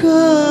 可。